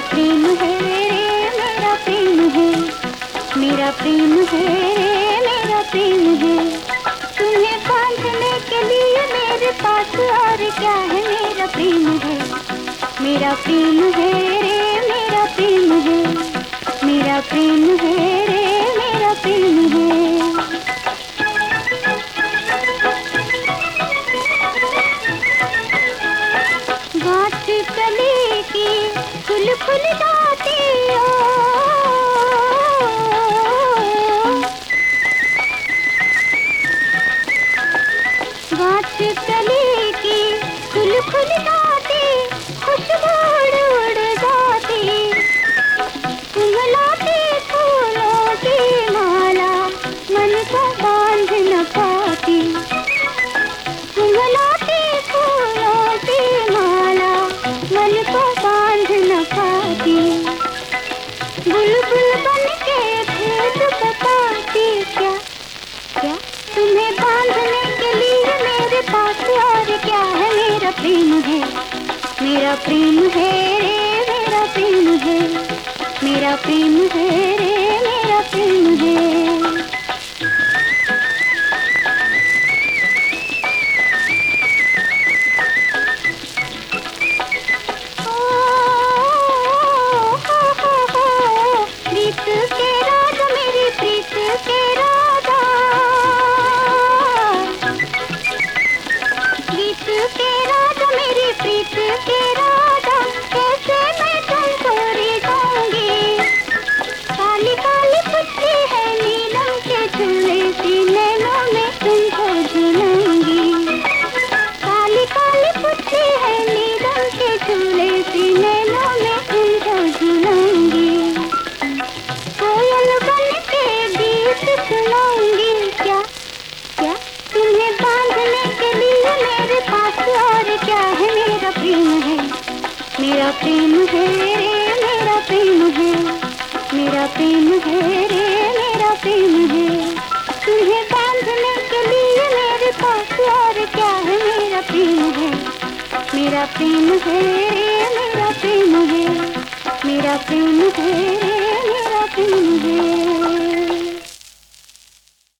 प्रेम है मेरा प्रेम है। मेरा प्रेम है मेरा प्रेम है। तुम्हें बांधने के लिए मेरे पास और क्या है? मेरा प्रेम है। मेरा प्रेम है रे, मेरा प्रेम है। मेरा प्रेम है रे कली की फुल फुल जाती खुशबू उड़ जाती। फूलों मेरा प्रेम है, मेरा प्रेम है रे, मेरा प्रेम है, मेरा प्रेम है रे, मेरा प्रेम है। प्रीत के मेरा प्रेम है रे मेरा प्रेम है। मेरा प्रेम है रे, मेरा प्रेम है। तुम्हें बांधने के लिए मेरे पास और क्या है? मेरा प्रेम है। मेरा प्रेम है रे, मेरा प्रेम है। मेरा प्रेम है रे, मेरा प्रेम है।